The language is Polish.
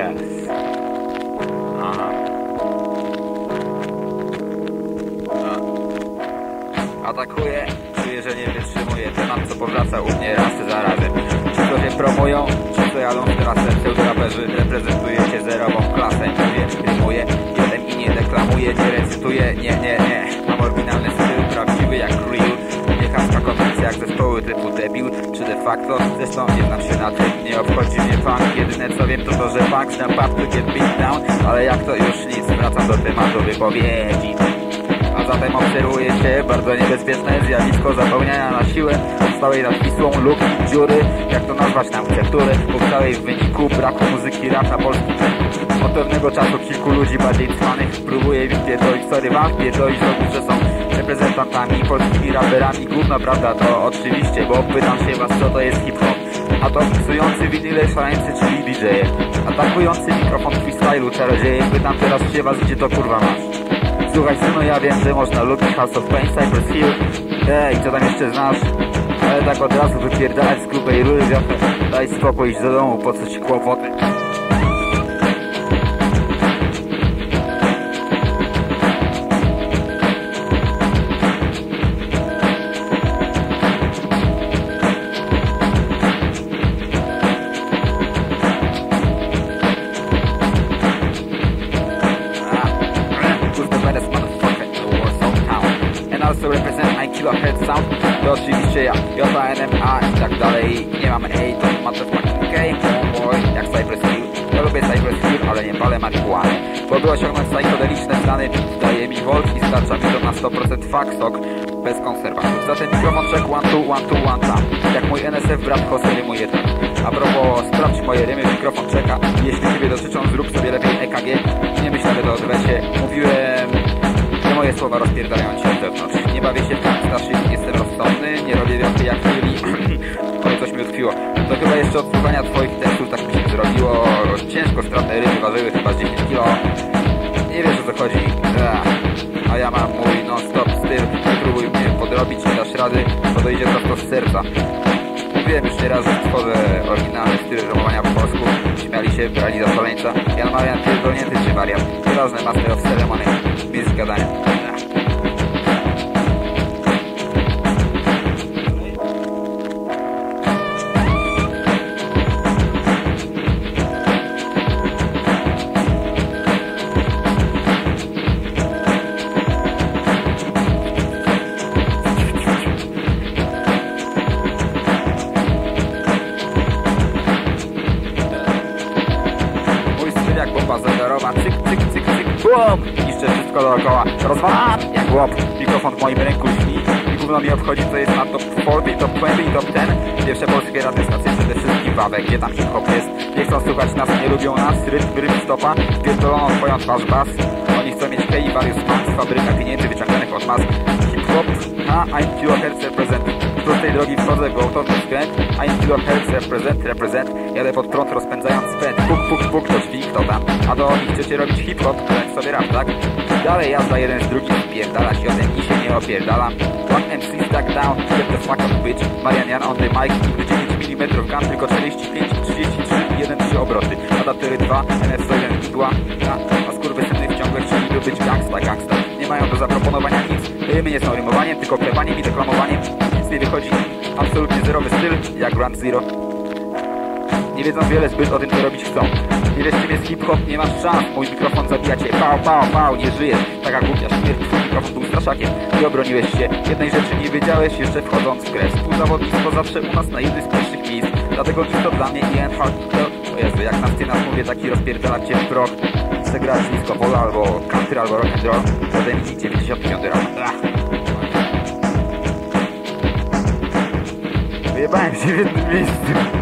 Yes. Atakuje, czuję, że nie wytrzymuje Temat co powraca u mnie raz za razem. Się promują, ci co jadą z trasę Pseudoraperzy reprezentujecie zerową klasę Czy de facto, zresztą nie znam się na tym Nie obchodzi mnie funk, jedyne co wiem to to, że Znam pub to get beat down Ale jak to już nic, wracam do tematu wypowiedzi. A zatem obserwuje się bardzo niebezpieczne zjawisko zapełniania na siłę stałej nad Wisłą luki, dziury, jak to nazwać nam chce, które powstałej w wyniku braku muzyki rap na. Od pewnego czasu kilku ludzi bardziej cwanych próbuje mi pierdolić, sorry wam pierdolić znowu, że są reprezentantami, polskimi raperami. Gówno prawda to oczywiście, bo pytam się was co to jest hip-hop. A to miksujący winyle szaleńcy, czyli DJ Atakujący mikrofon freestylu czarodzieje Pytam teraz się was, gdzie to kurwa masz Słuchaj synu, ja wiem, że można lubić House of Pain, Cypress Hill Ej, co tam jeszcze znasz? Ale tak od razu wypierdalać z grubej Daj spokój, iść do domu, po co ci kłopoty? Also represent my kilohertz sound To oczywiście ja, JNMA i tak dalej. Nie mam ej, to motherfucking K Homeboy, jak Cypress Hill Ja lubię Cypress Hill, ale nie palę marihuany. By osiągnąć psychodeliczne stany Daje mi volt i starcza mi to na 100% fuck Bez konserwantów Zatem mikrofon check one two, one two, one tam. Jak mój NSF brat Jose rymuje tak A propos, sprawdź moje rymy, mikrofon czeka. Jeśli ciebie dotyczą, zrób sobie lepiej EKG Nie myśl nawet o odwecie Mówiłem, że moje słowa rozpierdają cię od wewnątrz Nie bawię się w starszy, jestem rozsądny Nie robię wiatry jak chwili Ale coś mi utkwiło. To chyba jeszcze od twoich tekstów tak mi się zrobiło. Ciężko stratne ryby ważyły chyba z 10 kilo. Nie wiesz o co chodzi. A ja mam mój non-stop styl. Próbuj mnie podrobić, nie dasz rady. To dojdzie prosto z serca. Mówiłem już nieraz, że stworzę oryginalny styl rymowania po polsku. Śmiali się, brali za szaleńca. Ja namawiam pierdolnięty czy wariat. Nieważne, master of ceremony. Mistrz gadania bum Niszczę wszystko dookoła. Rozwalam jak łop Mikrofon w moim ręku śni I gówno mi obchodzi co jest na top 40, top 20 i top 10 Pierwsze polskie radiostacje przede wszystkim wawek Gdzie tam hip-hop jest? Nie chcą słuchać nas, nie lubią nas. Rytm, rytm, stopa. Pierdoloną twoją twarz bas. Oni chcą mieć kei, warius max Fabryka pieniędzy wyciąganych od mas. Hip-hop, a I'm kilohertz represent. Z prostej drogi wchodzę w gwałtowny skręt. I'm kilohertz represent, represent. Jadę pod prąd rozpędzając spęd Puk, puk, puk, to drzwi, kto tam? A do nich chcecie robić hip-hop, kręć sobie rap, tak? Dalej jazda jeden z drugim Spierdalać jeden i się nie opierdalam One MC stack down, get the fuck up bitch. Marian Jan on the mic, nigdy 9 mm gun Tylko 45, 33, 1, 3 obroty. Adaptery 2, NF101 igła A, skurwysyny w ciągle chcieliby być gangsta, gangsta. Nie mają do zaproponowania nic. Rymy nie są rymowaniem, tylko klepaniem i deklamowaniem. Nic nie wychodzi, absolutnie zerowy styl Jak Grand Zero nie wiedzą wiele zbyt o tym, co robić chcą. Nie wiesz, czym jest hip-hop, nie masz szans. Mój mikrofon zabija cię. Pał, pał, pał, nie żyjesz. Taka głupia śmierć, twój mikrofon był straszakiem. Ty obroniłeś się. Jednej rzeczy nie wiedziałeś, jeszcze wchodząc w grę. Współzawodnictwo zawsze u nas na jednym z pierwszych miejsc. Dlatego nic to dla mnie Ian to... O Jezu, jak na scena mówię, taki rozpierdala cię w proch. Chcę grać disco polo albo country albo rock and roll. Ode mnie 95 rok. Wyjebałem się w jednym miejscu.